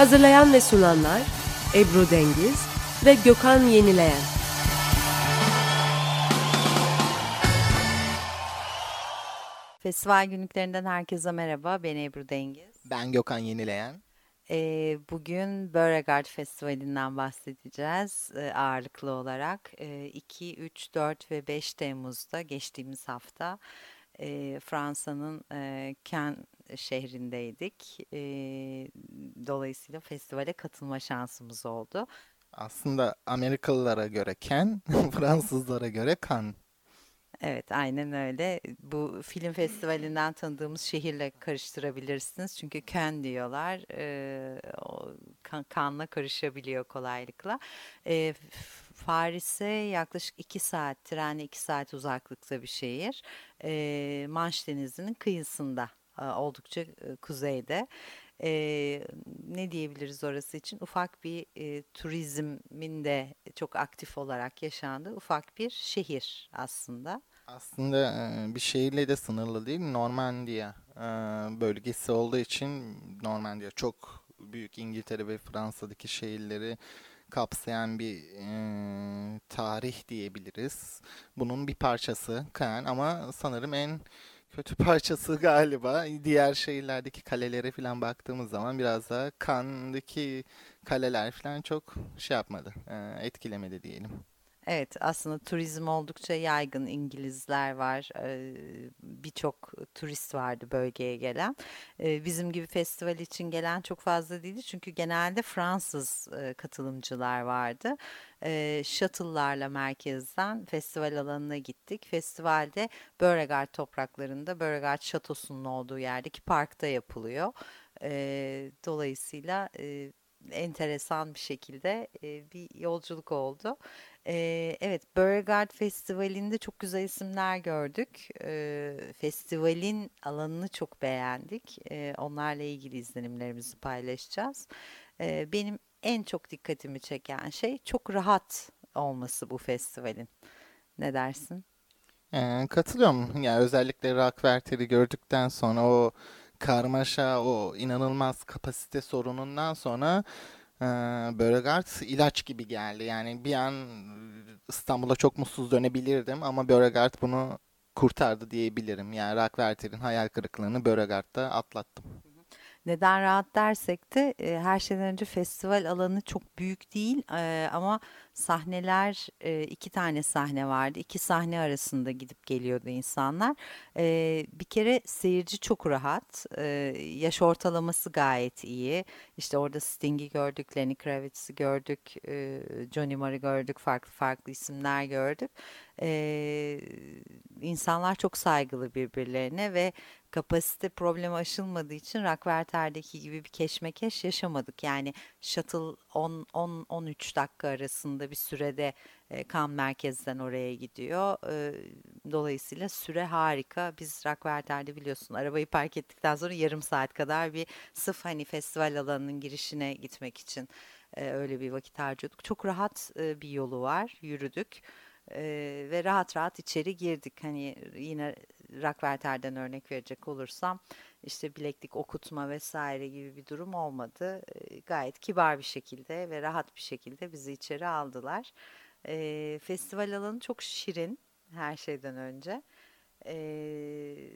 Hazırlayan ve sunanlar Ebru Dengiz ve Gökhan Yenileyen. Festival günlüklerinden herkese merhaba. Ben Ebru Dengiz. Ben Gökhan Yenileyen. Ee, bugün Beauregard Festivali'nden bahsedeceğiz e, ağırlıklı olarak. E, 2, 3, 4 ve 5 Temmuz'da geçtiğimiz hafta e, Fransa'nın e, Cannes şehrindeydik. E, dolayısıyla festivale katılma şansımız oldu. Aslında Amerikalılara göre Ken, Fransızlara göre Kan. Evet, aynen öyle. Bu film festivalinden tanıdığımız şehirle karıştırabilirsiniz. Çünkü Cannes diyorlar. Ee, o kan, kanla karışabiliyor kolaylıkla. F- Paris'e yaklaşık iki saat, trenle iki saat uzaklıkta bir şehir. Ee, Manş Denizi'nin kıyısında, e, oldukça e, kuzeyde. Ee, ne diyebiliriz orası için? Ufak bir e, turizmin de çok aktif olarak yaşandığı ufak bir şehir aslında. Aslında e, bir şehirle de sınırlı değil. Normandiya e, bölgesi olduğu için Normandiya çok büyük İngiltere ve Fransa'daki şehirleri kapsayan bir e, tarih diyebiliriz. Bunun bir parçası Caen ama sanırım en kötü parçası galiba. Diğer şehirlerdeki kalelere falan baktığımız zaman biraz daha Cannes'daki kaleler falan çok şey yapmadı, etkilemedi diyelim. Evet, aslında turizm oldukça yaygın. İngilizler var, birçok turist vardı bölgeye gelen. Bizim gibi festival için gelen çok fazla değildi çünkü genelde Fransız katılımcılar vardı. Eee Shuttle'larla merkezden festival alanına gittik. Festivalde Beauregard topraklarında, Beauregard Şatosu'nun olduğu yerdeki parkta yapılıyor. Dolayısıyla enteresan bir şekilde bir yolculuk oldu. Evet, Beauregard Festivali'nde çok güzel isimler gördük. Festivalin alanını çok beğendik. Onlarla ilgili izlenimlerimizi paylaşacağız. Benim en çok dikkatimi çeken şey çok rahat olması bu festivalin. Ne dersin? Ee, katılıyorum. Yani özellikle Rockwerter'i gördükten sonra o karmaşa, o inanılmaz kapasite sorunundan sonra e, Beauregard ilaç gibi geldi. Yani bir an İstanbul'a çok mutsuz dönebilirdim ama Beauregard bunu kurtardı diyebilirim. Yani Rockwerter'in hayal kırıklığını Beauregard'da atlattım. Neden rahat dersek de e, her şeyden önce festival alanı çok büyük değil e, ama sahneler e, iki tane sahne vardı. İki sahne arasında gidip geliyordu insanlar. E, bir kere seyirci çok rahat. E, yaş ortalaması gayet iyi. İşte orada Sting'i gördük, Lenny Kravitz'i gördük, e, Johnny Marr'ı gördük, farklı farklı isimler gördük. E, insanlar çok saygılı birbirlerine ve kapasite problemi aşılmadığı için Rockwerter'deki gibi bir keşmekeş yaşamadık. Yani shuttle 10-13 dakika arasında bir sürede e, kan merkezden oraya gidiyor. E, dolayısıyla süre harika. Biz Rockwerter'de biliyorsun arabayı park ettikten sonra yarım saat kadar bir sırf hani festival alanının girişine gitmek için e, öyle bir vakit harcıyorduk. Çok rahat e, bir yolu var. Yürüdük. Eee, ve rahat rahat içeri girdik. Hani yine Rockwerter'den örnek verecek olursam işte bileklik okutma vesaire gibi bir durum olmadı. Eee, gayet kibar bir şekilde ve rahat bir şekilde bizi içeri aldılar. Eee, festival alanı çok şirin her şeyden önce. Eee,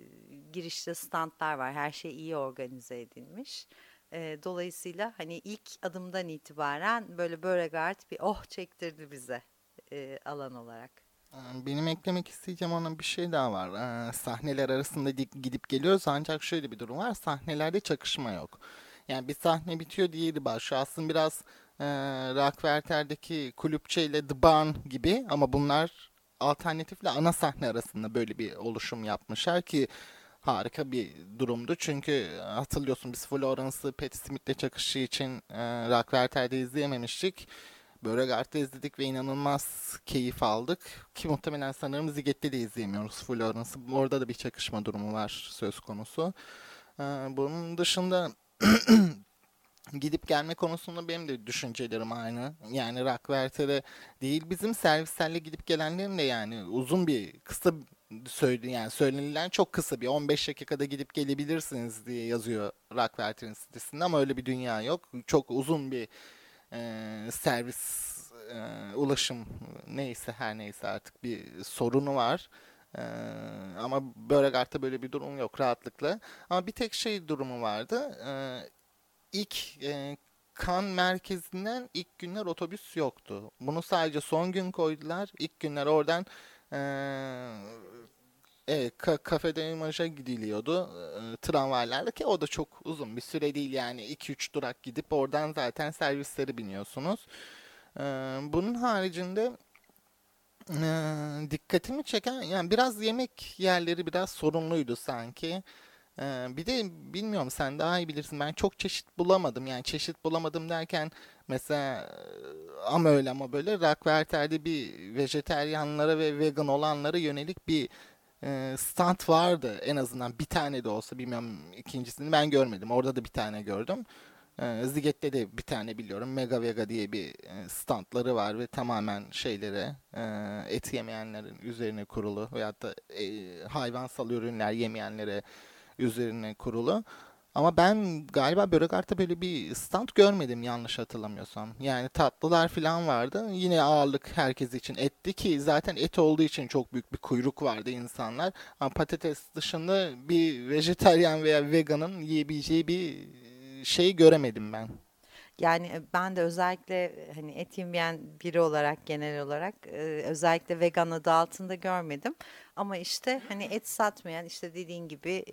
girişte standlar var. Her şey iyi organize edilmiş. Eee, dolayısıyla hani ilk adımdan itibaren böyle Beauregard bir oh çektirdi bize e, alan olarak. Ee, Benim eklemek isteyeceğim ona bir şey daha var. Ee, sahneler arasında di- gidip geliyoruz ancak şöyle bir durum var. Sahnelerde çakışma yok. Yani bir sahne bitiyor diğeri başlıyor. Aslında biraz e, Rockwerter'deki kulüpçe ile The Barn gibi ama bunlar alternatifle ana sahne arasında böyle bir oluşum yapmışlar ki harika bir durumdu. Çünkü hatırlıyorsun biz Florence'ı Patti Smith'le çakışı için e, Rockwerter'de izleyememiştik. Beauregard'da izledik ve inanılmaz keyif aldık. Ki muhtemelen sanırım Ziget'te de izleyemiyoruz Florence'ı. Orada da bir çakışma durumu var söz konusu. Ee, bunun dışında gidip gelme konusunda benim de düşüncelerim aynı. Yani Rockwerter'e değil bizim servislerle gidip gelenlerin de yani uzun bir kısa söyle yani söylenilen çok kısa bir 15 dakikada gidip gelebilirsiniz diye yazıyor Rockwerter'in sitesinde ama öyle bir dünya yok. Çok uzun bir e, servis e, ulaşım neyse her neyse artık bir sorunu var. Ee, ama Beauregard'da böyle bir durum yok rahatlıkla. Ama bir tek şey durumu vardı. Ee, ilk e, kan merkezinden ilk günler otobüs yoktu. Bunu sadece son gün koydular. İlk günler oradan e, Evet, ka kafede imaja gidiliyordu e, tramvaylarla ki o da çok uzun bir süre değil yani 2-3 durak gidip oradan zaten servisleri biniyorsunuz. E, bunun haricinde e, dikkatimi çeken yani biraz yemek yerleri biraz sorunluydu sanki. E, bir de bilmiyorum sen daha iyi bilirsin ben çok çeşit bulamadım yani çeşit bulamadım derken mesela ama öyle ama böyle Rockwerter'de bir vejeteryanlara ve vegan olanlara yönelik bir e, stand vardı en azından bir tane de olsa bilmiyorum ikincisini ben görmedim. Orada da bir tane gördüm. E, Ziget'te de bir tane biliyorum. Mega Vega diye bir e, standları var ve tamamen şeylere e, et yemeyenlerin üzerine kurulu veyahut da e, hayvansal ürünler yemeyenlere üzerine kurulu. Ama ben galiba Böregart'ta böyle bir stand görmedim yanlış hatırlamıyorsam. Yani tatlılar falan vardı. Yine ağırlık herkes için etti ki zaten et olduğu için çok büyük bir kuyruk vardı insanlar. Ama patates dışında bir vejetaryen veya veganın yiyebileceği bir şey göremedim ben. Yani e, ben de özellikle e, hani et yemeyen biri olarak genel olarak e, özellikle vegan adı altında görmedim. Ama işte hani et satmayan işte dediğin gibi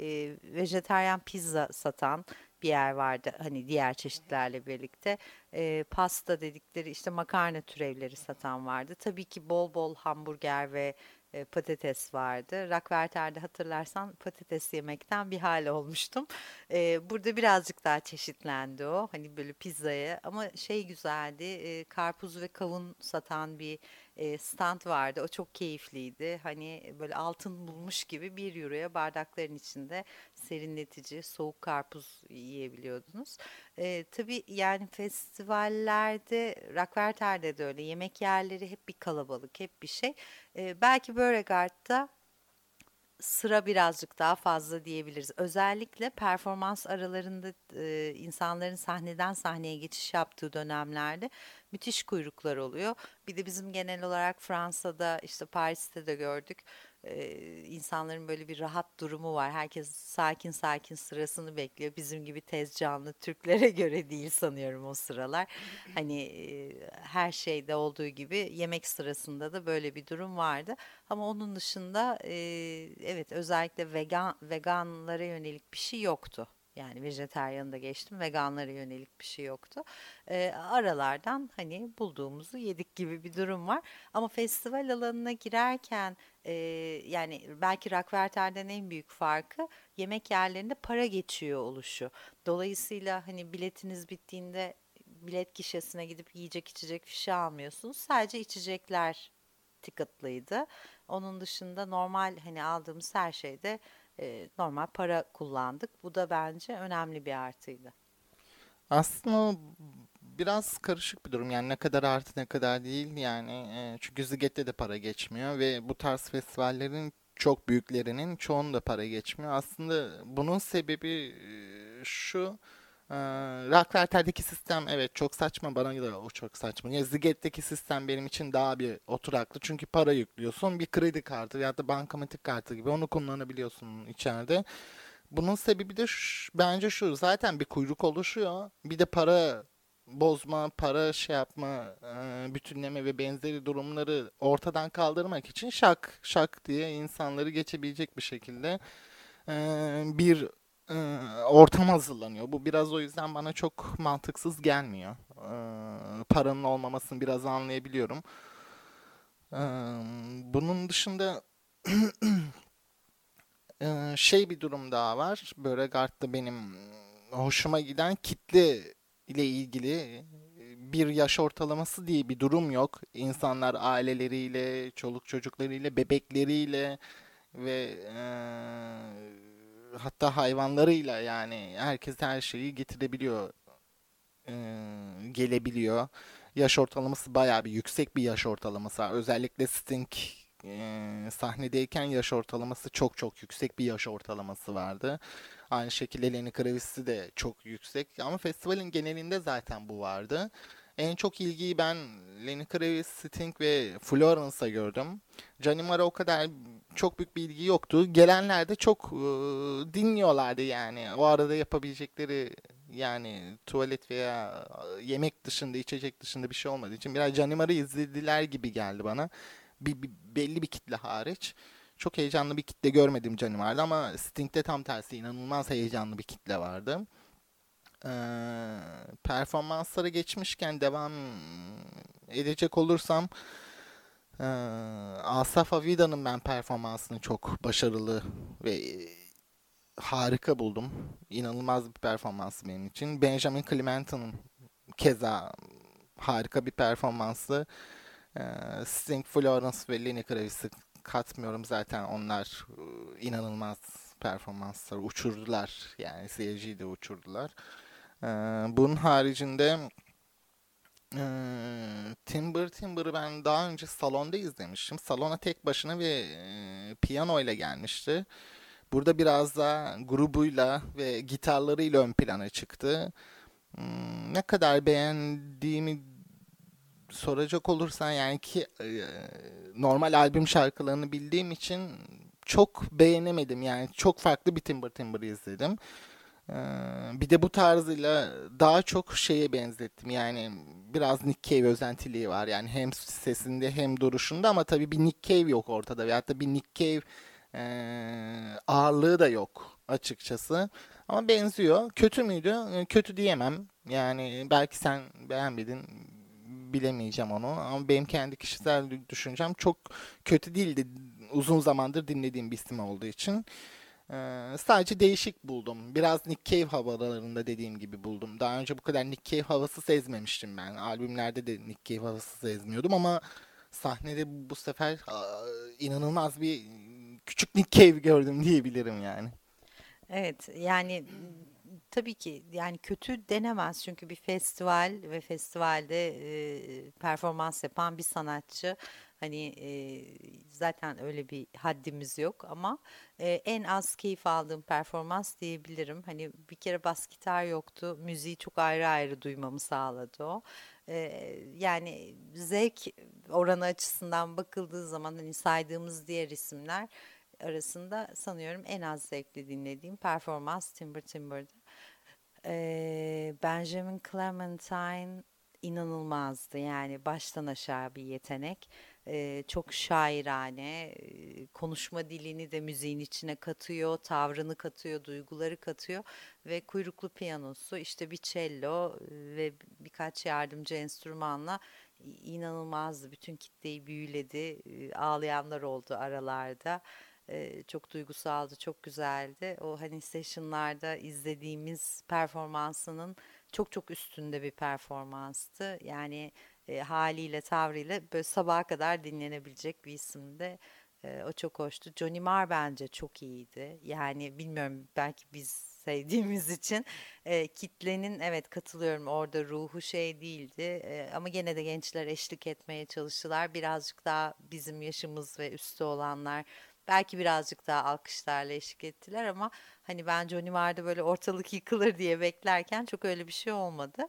vejetaryen pizza satan bir yer vardı hani diğer çeşitlerle birlikte e, pasta dedikleri işte makarna türevleri satan vardı tabii ki bol bol hamburger ve e, patates vardı. Rockwerter'de hatırlarsan patates yemekten bir hal olmuştum. E, burada birazcık daha çeşitlendi o. Hani böyle pizzaya ama şey güzeldi. E, karpuz ve kavun satan bir e, stand vardı. O çok keyifliydi. Hani böyle altın bulmuş gibi bir euroya bardakların içinde serinletici soğuk karpuz yiyebiliyordunuz. E, tabii yani festivallerde, Rockwerter'de de öyle yemek yerleri hep bir kalabalık, hep bir şey. E, belki Beauregard'da sıra birazcık daha fazla diyebiliriz. Özellikle performans aralarında e, insanların sahneden sahneye geçiş yaptığı dönemlerde müthiş kuyruklar oluyor. Bir de bizim genel olarak Fransa'da işte Paris'te de gördük e, insanların böyle bir rahat durumu var. Herkes sakin sakin sırasını bekliyor. Bizim gibi tez canlı Türklere göre değil sanıyorum o sıralar. Hani e, her şeyde olduğu gibi yemek sırasında da böyle bir durum vardı. Ama onun dışında e, evet özellikle vegan veganlara yönelik bir şey yoktu. Yani vejeteryanı da geçtim. Veganlara yönelik bir şey yoktu. E, aralardan hani bulduğumuzu yedik gibi bir durum var. Ama festival alanına girerken e, yani belki Rockwerter'den en büyük farkı yemek yerlerinde para geçiyor oluşu. Dolayısıyla hani biletiniz bittiğinde bilet gişesine gidip yiyecek içecek bir şey almıyorsunuz. Sadece içecekler ticketlıydı. Onun dışında normal hani aldığımız her şeyde e, normal para kullandık. Bu da bence önemli bir artıydı. Aslında biraz karışık bir durum yani ne kadar artı ne kadar değil yani e, çünkü Ziget'te de para geçmiyor ve bu tarz festivallerin çok büyüklerinin çoğunda para geçmiyor. Aslında bunun sebebi e, şu ee, Rockwerter'deki sistem evet çok saçma bana göre o çok saçma. Ya Ziget'teki sistem benim için daha bir oturaklı çünkü para yüklüyorsun bir kredi kartı ya da bankamatik kartı gibi onu kullanabiliyorsun içeride. Bunun sebebi de şu, bence şu zaten bir kuyruk oluşuyor bir de para bozma, para şey yapma, e, bütünleme ve benzeri durumları ortadan kaldırmak için şak şak diye insanları geçebilecek bir şekilde e, bir ortam hazırlanıyor. Bu biraz o yüzden bana çok mantıksız gelmiyor. Paranın olmamasını biraz anlayabiliyorum. Bunun dışında Ee, şey bir durum daha var. Beauregard'da benim hoşuma giden kitle ile ilgili bir yaş ortalaması diye bir durum yok. İnsanlar aileleriyle, çoluk çocuklarıyla, bebekleriyle ve e, hatta hayvanlarıyla yani herkes her şeyi getirebiliyor, e, gelebiliyor. Yaş ortalaması bayağı bir yüksek bir yaş ortalaması. Özellikle Sting e, sahnedeyken yaş ortalaması çok çok yüksek bir yaş ortalaması vardı. Aynı şekilde Lenny Kravitz'i de çok yüksek ama festivalin genelinde zaten bu vardı. En çok ilgiyi ben Lenny Kravitz, Sting ve Florence'a gördüm. Marr o kadar çok büyük bir ilgi yoktu. Gelenler de çok e, dinliyorlardı yani. O arada yapabilecekleri yani tuvalet veya yemek dışında, içecek dışında bir şey olmadığı için biraz Marr'ı izlediler gibi geldi bana. Bir, bir, belli bir kitle hariç. Çok heyecanlı bir kitle görmedim Johnny Marr'da ama Sting'de tam tersi inanılmaz heyecanlı bir kitle vardı. Ee, performanslara geçmişken devam edecek olursam e, Asaf Avida'nın ben performansını çok başarılı ve harika buldum. İnanılmaz bir performansı benim için. Benjamin Clementa'nın keza harika bir performansı. Ee, Sting, Florence ve Lenny Kravitz'i katmıyorum zaten onlar e, inanılmaz performanslar uçurdular yani seyirciyi de uçurdular. Ee, bunun haricinde e, Timber Timber'ı ben daha önce salonda izlemiştim. Salona tek başına ve e, piyano ile gelmişti. Burada biraz da grubuyla ve gitarlarıyla ön plana çıktı. Hmm, ne kadar beğendiğimi soracak olursan yani ki e, normal albüm şarkılarını bildiğim için çok beğenemedim. Yani çok farklı bir Timber Timber izledim. Ee, bir de bu tarzıyla daha çok şeye benzettim. Yani biraz Nick Cave özentiliği var. Yani hem sesinde hem duruşunda ama tabii bir Nick Cave yok ortada. Veyahut da bir Nick Cave e, ağırlığı da yok açıkçası. Ama benziyor. Kötü müydü? E, kötü diyemem. Yani belki sen beğenmedin bilemeyeceğim onu. Ama benim kendi kişisel düşüncem çok kötü değildi. Uzun zamandır dinlediğim bir isim olduğu için. Ee, sadece değişik buldum. Biraz Nick Cave havalarında dediğim gibi buldum. Daha önce bu kadar Nick Cave havası sezmemiştim ben. Albümlerde de Nick Cave havası sezmiyordum ama sahnede bu sefer inanılmaz bir küçük Nick Cave gördüm diyebilirim yani. Evet yani tabii ki yani kötü denemez çünkü bir festival ve festivalde e, performans yapan bir sanatçı hani e, zaten öyle bir haddimiz yok ama e, en az keyif aldığım performans diyebilirim. Hani bir kere bas gitar yoktu müziği çok ayrı ayrı duymamı sağladı o. E, yani zevk oranı açısından bakıldığı zaman hani saydığımız diğer isimler arasında sanıyorum en az zevkli dinlediğim performans Timber Timber'da. Ee, Benjamin Clementine inanılmazdı yani baştan aşağı bir yetenek. Çok şairane, konuşma dilini de müziğin içine katıyor, tavrını katıyor, duyguları katıyor ve kuyruklu piyanosu, işte bir cello ve birkaç yardımcı enstrümanla inanılmazdı. Bütün kitleyi büyüledi, ağlayanlar oldu aralarda e, çok duygusaldı, çok güzeldi. O hani session'larda izlediğimiz performansının çok çok üstünde bir performanstı. Yani e, haliyle, tavrıyla böyle sabaha kadar dinlenebilecek bir isimdi. E, o çok hoştu. Johnny Marr bence çok iyiydi. Yani bilmiyorum belki biz sevdiğimiz için e, kitlenin evet katılıyorum orada ruhu şey değildi e, ama gene de gençler eşlik etmeye çalıştılar. Birazcık daha bizim yaşımız ve üstü olanlar Belki birazcık daha alkışlarla eşlik ettiler ama hani ben Johnny Marr'da böyle ortalık yıkılır diye beklerken çok öyle bir şey olmadı.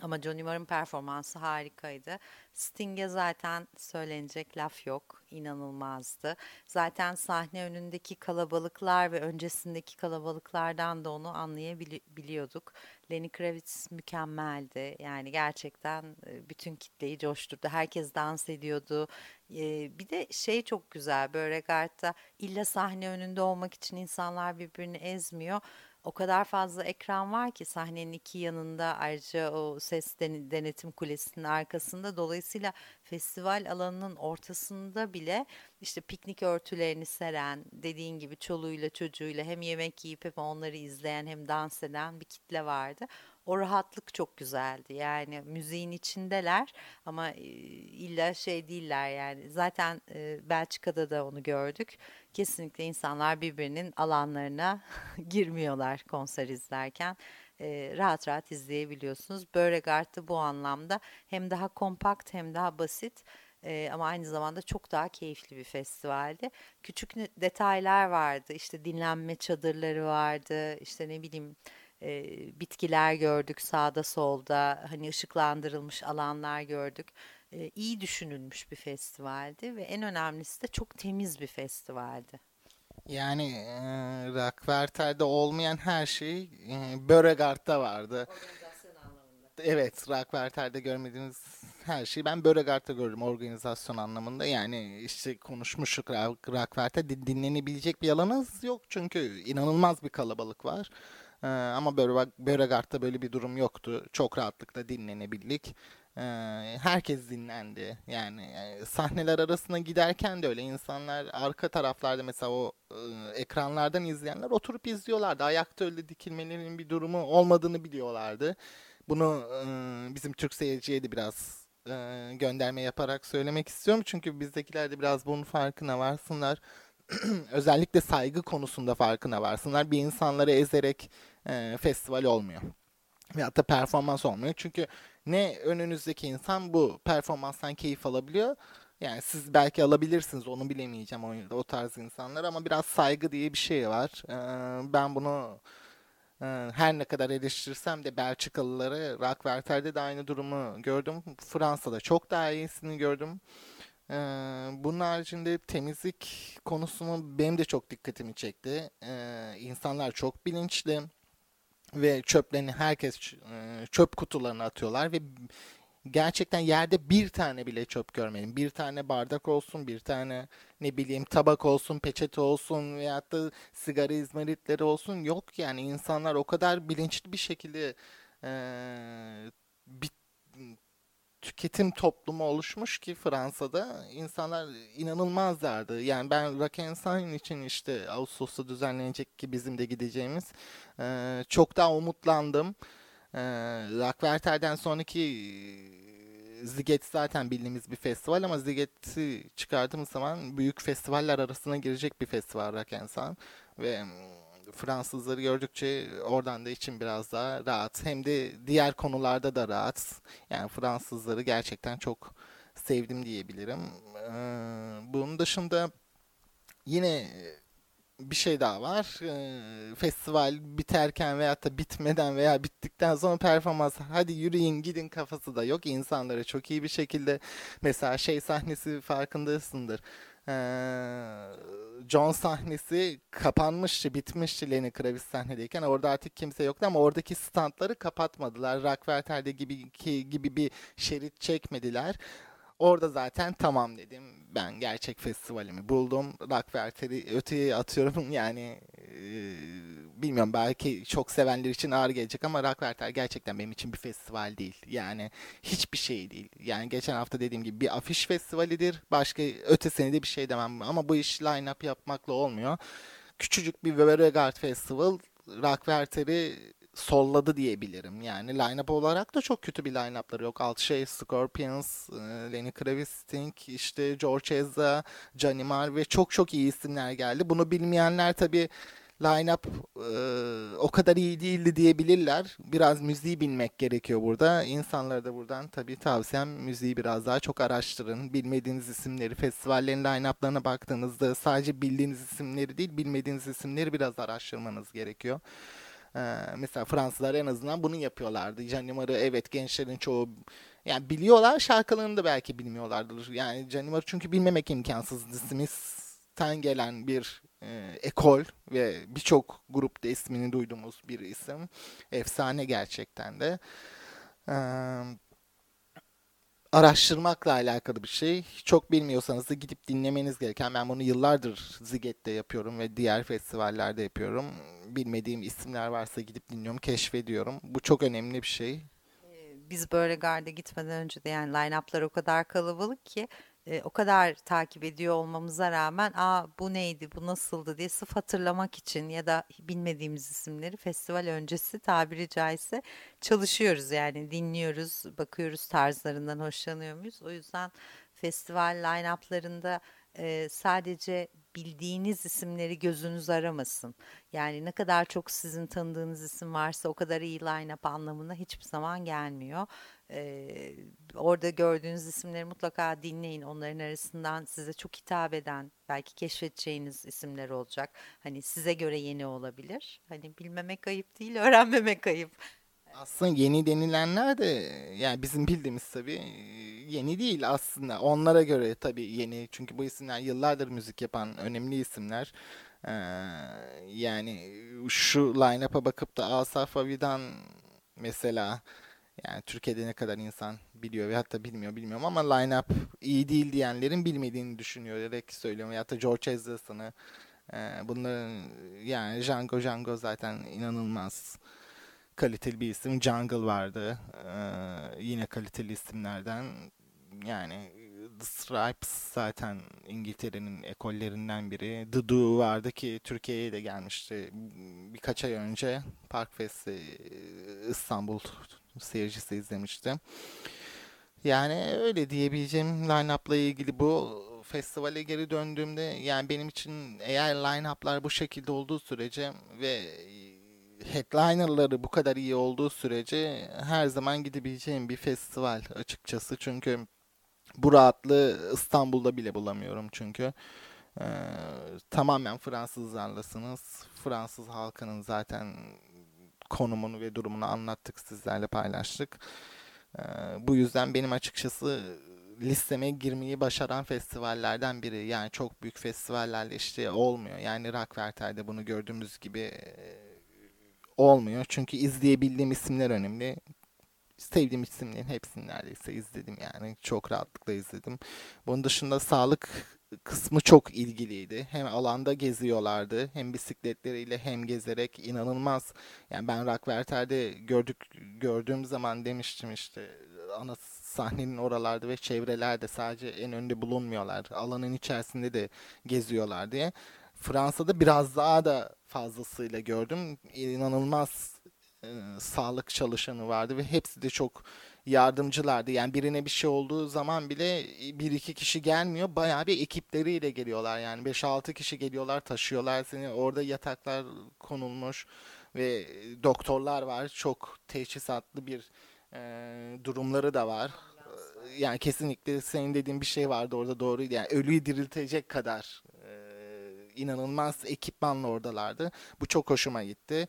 Ama Johnny Marr'ın performansı harikaydı. Sting'e zaten söylenecek laf yok. İnanılmazdı. Zaten sahne önündeki kalabalıklar ve öncesindeki kalabalıklardan da onu anlayabiliyorduk. Lenny Kravitz mükemmeldi. Yani gerçekten bütün kitleyi coşturdu. Herkes dans ediyordu. Bir de şey çok güzel. Beauregard'da illa sahne önünde olmak için insanlar birbirini ezmiyor o kadar fazla ekran var ki sahnenin iki yanında ayrıca o ses den- denetim kulesinin arkasında dolayısıyla festival alanının ortasında bile işte piknik örtülerini seren dediğin gibi çoluğuyla çocuğuyla hem yemek yiyip hem onları izleyen hem dans eden bir kitle vardı. O rahatlık çok güzeldi. Yani müziğin içindeler ama illa şey değiller yani. Zaten Belçika'da da onu gördük. Kesinlikle insanlar birbirinin alanlarına girmiyorlar konser izlerken. Rahat rahat izleyebiliyorsunuz. Beauregard'da bu anlamda hem daha kompakt hem daha basit e, ama aynı zamanda çok daha keyifli bir festivaldi. Küçük detaylar vardı. İşte dinlenme çadırları vardı. İşte ne bileyim e, bitkiler gördük sağda solda. Hani ışıklandırılmış alanlar gördük. E, iyi düşünülmüş bir festivaldi ve en önemlisi de çok temiz bir festivaldi. Yani e, Rockwerter'de olmayan her şey e, Beauregard'da vardı. Evet, Rockwerter'de görmediğiniz her şeyi ben Beauregard'da gördüm organizasyon anlamında. Yani işte konuşmuştuk Rock- Rockwerter din- dinlenebilecek bir alanınız yok çünkü inanılmaz bir kalabalık var. Ee, ama Beaure- Beauregard'da böyle bir durum yoktu. Çok rahatlıkla dinlenebildik. Ee, herkes dinlendi. Yani e, sahneler arasına giderken de öyle insanlar arka taraflarda mesela o e, ekranlardan izleyenler oturup izliyorlardı. Ayakta öyle dikilmelerinin bir durumu olmadığını biliyorlardı. Bunu e, bizim Türk seyirciye de biraz e, gönderme yaparak söylemek istiyorum. Çünkü bizdekiler de biraz bunun farkına varsınlar. Özellikle saygı konusunda farkına varsınlar. Bir insanları ezerek e, festival olmuyor. Veyahut da performans olmuyor. Çünkü ne önünüzdeki insan bu performanstan keyif alabiliyor. Yani siz belki alabilirsiniz onu bilemeyeceğim o, o tarz insanlar ama biraz saygı diye bir şey var. Ee, ben bunu e, her ne kadar eleştirsem de Belçikalıları Rockwerter'de de aynı durumu gördüm. Fransa'da çok daha iyisini gördüm. Ee, bunun haricinde temizlik konusunu benim de çok dikkatimi çekti. Ee, insanlar çok bilinçli ve çöplerini herkes e, çöp kutularına atıyorlar ve gerçekten yerde bir tane bile çöp görmedim. Bir tane bardak olsun, bir tane ne bileyim tabak olsun, peçete olsun veyahut da sigara izmaritleri olsun yok yani insanlar o kadar bilinçli bir şekilde e, bir tüketim toplumu oluşmuş ki Fransa'da insanlar inanılmazlardı. Yani ben Rakenstein için işte Ağustos'ta düzenlenecek ki bizim de gideceğimiz e, çok daha umutlandım. E, Rockwerter'den sonraki e, Ziget zaten bildiğimiz bir festival ama Ziget'i çıkardığımız zaman büyük festivaller arasına girecek bir festival Rakenstein ve Fransızları gördükçe oradan da için biraz daha rahat. Hem de diğer konularda da rahat. Yani Fransızları gerçekten çok sevdim diyebilirim. Ee, bunun dışında yine bir şey daha var. Ee, festival biterken veyahut da bitmeden veya bittikten sonra performans hadi yürüyün gidin kafası da yok. İnsanları çok iyi bir şekilde mesela şey sahnesi farkındasındır. Ee, John sahnesi kapanmıştı, bitmişti Lenny Kravitz sahnedeyken. Orada artık kimse yoktu ama oradaki standları kapatmadılar. Rockwerter'de gibi gibi bir şerit çekmediler. Orada zaten tamam dedim. Ben gerçek festivalimi buldum. Rockwerter'i öteye atıyorum. Yani e, bilmiyorum belki çok sevenler için ağır gelecek ama Rockwerter gerçekten benim için bir festival değil. Yani hiçbir şey değil. Yani geçen hafta dediğim gibi bir afiş festivalidir. Başka ötesini de bir şey demem. Ama bu iş line-up yapmakla olmuyor. Küçücük bir Beauregard Festival Rockwerter'i solladı diyebilirim. Yani line-up olarak da çok kötü bir line-up'ları yok. Altshay, Scorpions, e, Lenny Kravitz, Sting, işte George Ezra, Marr ve çok çok iyi isimler geldi. Bunu bilmeyenler tabii line-up e, o kadar iyi değildi diyebilirler. Biraz müziği bilmek gerekiyor burada. İnsanlara da buradan tabii tavsiyem müziği biraz daha çok araştırın. Bilmediğiniz isimleri, festivallerin line-up'larına baktığınızda sadece bildiğiniz isimleri değil, bilmediğiniz isimleri biraz araştırmanız gerekiyor. Ee, mesela Fransızlar en azından bunu yapıyorlardı. Canimar'ı evet gençlerin çoğu yani biliyorlar şarkılarını da belki bilmiyorlardır. Yani Canimar çünkü bilmemek imkansız. The Smiths'ten gelen bir e, ekol ve birçok grupta ismini duyduğumuz bir isim. Efsane gerçekten de. Ee, araştırmakla alakalı bir şey. Çok bilmiyorsanız da gidip dinlemeniz gereken. Ben bunu yıllardır Ziget'te yapıyorum ve diğer festivallerde yapıyorum. Bilmediğim isimler varsa gidip dinliyorum, keşfediyorum. Bu çok önemli bir şey. Biz böyle garda gitmeden önce de yani line-up'lar o kadar kalabalık ki e, o kadar takip ediyor olmamıza rağmen aa bu neydi bu nasıldı? diye sırf hatırlamak için ya da bilmediğimiz isimleri festival öncesi tabiri caizse çalışıyoruz yani dinliyoruz bakıyoruz tarzlarından hoşlanıyor muyuz? O yüzden festival line-up'larında e, sadece bildiğiniz isimleri gözünüz aramasın. Yani ne kadar çok sizin tanıdığınız isim varsa o kadar iyi line-up anlamına hiçbir zaman gelmiyor. Ee, orada gördüğünüz isimleri mutlaka dinleyin. Onların arasından size çok hitap eden, belki keşfedeceğiniz isimler olacak. Hani size göre yeni olabilir. Hani bilmemek ayıp değil, öğrenmemek ayıp. Aslında yeni denilenler de yani bizim bildiğimiz tabii yeni değil aslında. Onlara göre tabii yeni. Çünkü bu isimler yıllardır müzik yapan önemli isimler. Ee, yani şu line-up'a bakıp da Asaf Avidan mesela yani Türkiye'de ne kadar insan biliyor ve hatta bilmiyor bilmiyorum ama line-up iyi değil diyenlerin bilmediğini düşünüyor direkt söylüyorum. Ya da George Ezra'sını e, bunların yani Django Django zaten inanılmaz kaliteli bir isim. Jungle vardı. Ee, yine kaliteli isimlerden. Yani The Stripes zaten İngiltere'nin ekollerinden biri. The Do vardı ki Türkiye'ye de gelmişti birkaç ay önce. Park Fest'i İstanbul seyircisi izlemişti. Yani öyle diyebileceğim line-up'la ilgili bu festivale geri döndüğümde yani benim için eğer line-up'lar bu şekilde olduğu sürece ve headlinerları bu kadar iyi olduğu sürece her zaman gidebileceğim bir festival açıkçası. Çünkü bu rahatlığı İstanbul'da bile bulamıyorum çünkü. Ee, tamamen Fransızlarlasınız. Fransız halkının zaten konumunu ve durumunu anlattık sizlerle paylaştık. Ee, bu yüzden benim açıkçası listeme girmeyi başaran festivallerden biri. Yani çok büyük festivallerle işte olmuyor. Yani Rockwerter'de bunu gördüğümüz gibi olmuyor. Çünkü izleyebildiğim isimler önemli. Sevdiğim isimlerin hepsini neredeyse izledim yani. Çok rahatlıkla izledim. Bunun dışında sağlık kısmı çok ilgiliydi. Hem alanda geziyorlardı hem bisikletleriyle hem gezerek inanılmaz. Yani ben Rockwerter'de gördük gördüğüm zaman demiştim işte ana sahnenin oralarda ve çevrelerde sadece en önde bulunmuyorlar. Alanın içerisinde de geziyorlar diye. Fransa'da biraz daha da fazlasıyla gördüm. İnanılmaz e, sağlık çalışanı vardı ve hepsi de çok yardımcılardı. Yani birine bir şey olduğu zaman bile bir iki kişi gelmiyor. Bayağı bir ekipleriyle geliyorlar. Yani 5-6 kişi geliyorlar taşıyorlar seni. Orada yataklar konulmuş ve doktorlar var. Çok teçhizatlı bir e, durumları da var. Yani kesinlikle senin dediğin bir şey vardı orada doğruydu. Yani ölüyü diriltecek kadar inanılmaz ekipmanla oradalardı. Bu çok hoşuma gitti.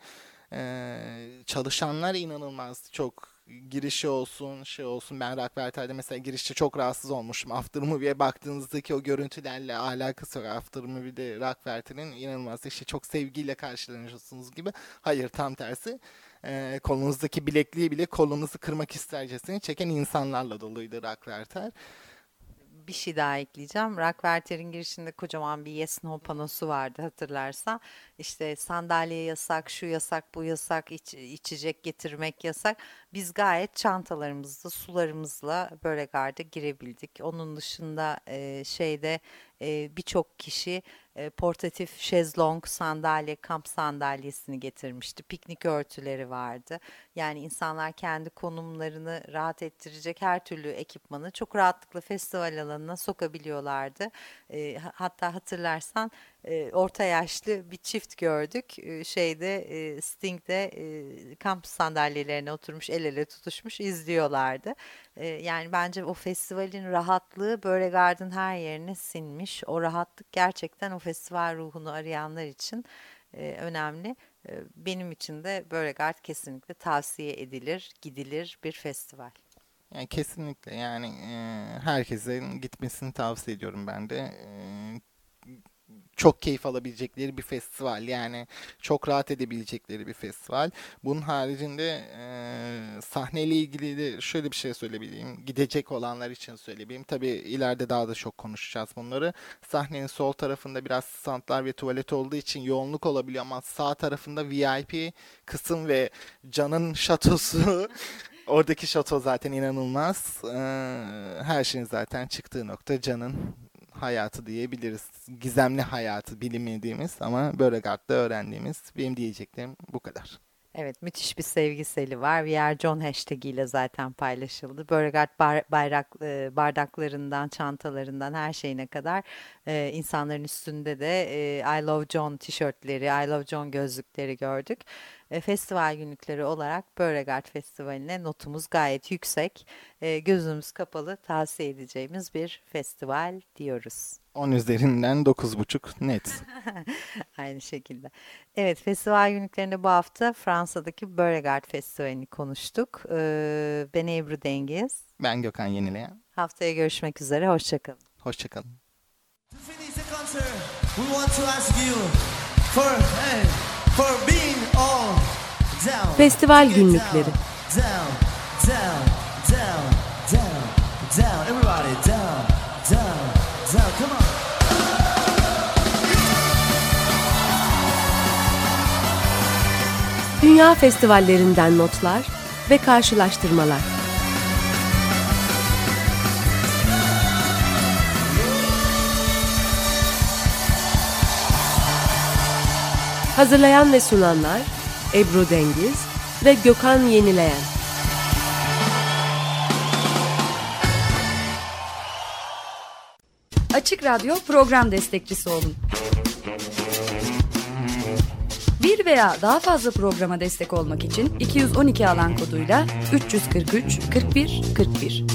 Ee, çalışanlar inanılmaz çok girişi olsun şey olsun ben Rockwerter'de mesela girişte çok rahatsız olmuştum. After Movie'ye baktığınızdaki o görüntülerle alakası yok. After Movie'de Rockwerter'in inanılmaz işte çok sevgiyle karşılanıyorsunuz gibi. Hayır tam tersi. Ee, kolunuzdaki bilekliği bile kolunuzu kırmak istercesine çeken insanlarla doluydu Rockwerter bir şey daha ekleyeceğim. Rockwerter'in girişinde kocaman bir Yes No panosu vardı hatırlarsan. İşte sandalye yasak, şu yasak, bu yasak, iç, içecek getirmek yasak. Biz gayet çantalarımızla, sularımızla böyle garda girebildik. Onun dışında e, şeyde e, birçok kişi e, portatif şezlong sandalye, kamp sandalyesini getirmişti. Piknik örtüleri vardı. Yani insanlar kendi konumlarını rahat ettirecek her türlü ekipmanı çok rahatlıkla festival alanına sokabiliyorlardı. E, hatta hatırlarsan orta yaşlı bir çift gördük. Şeyde e, Sting'de kamp sandalyelerine oturmuş el ele tutuşmuş izliyorlardı. Yani bence o festivalin rahatlığı böyle Garden her yerine sinmiş. O rahatlık gerçekten o festival ruhunu arayanlar için önemli. Benim için de Beauregard kesinlikle tavsiye edilir, gidilir bir festival. Yani kesinlikle yani e, herkesin gitmesini tavsiye ediyorum ben de. E, çok keyif alabilecekleri bir festival. Yani çok rahat edebilecekleri bir festival. Bunun haricinde e, sahneyle ilgili de şöyle bir şey söyleyebileyim. Gidecek olanlar için söyleyeyim. Tabii ileride daha da çok konuşacağız bunları. Sahnenin sol tarafında biraz standlar ve tuvalet olduğu için yoğunluk olabiliyor ama sağ tarafında VIP kısım ve Can'ın şatosu Oradaki şato zaten inanılmaz. Ee, her şeyin zaten çıktığı nokta Can'ın hayatı diyebiliriz. Gizemli hayatı bilinmediğimiz ama Beauregard'da öğrendiğimiz benim diyeceklerim bu kadar. Evet müthiş bir sevgiseli var. We are John hashtag ile zaten paylaşıldı. Beauregard bar, bayrak, e, bardaklarından, çantalarından her şeyine kadar e, insanların üstünde de e, I Love John tişörtleri, I Love John gözlükleri gördük. E, festival günlükleri olarak Beauregard Festivali'ne notumuz gayet yüksek. E, gözümüz kapalı tavsiye edeceğimiz bir festival diyoruz. 10 üzerinden 9,5 net. Aynı şekilde. Evet, festival günlüklerinde bu hafta Fransa'daki Beauregard Festivali'ni konuştuk. Ee, ben Ebru Dengiz. Ben Gökhan Yenileyen. Haftaya görüşmek üzere, hoşçakalın. Hoşçakalın. We want to ask you for, hey, for being all. Festival günlükleri. Dünya festivallerinden notlar ve karşılaştırmalar. Hazırlayan ve sunanlar Ebru Dengiz ve Gökhan Yenileyen. Açık Radyo program destekçisi olun. Bir veya daha fazla programa destek olmak için 212 alan koduyla 343 41 41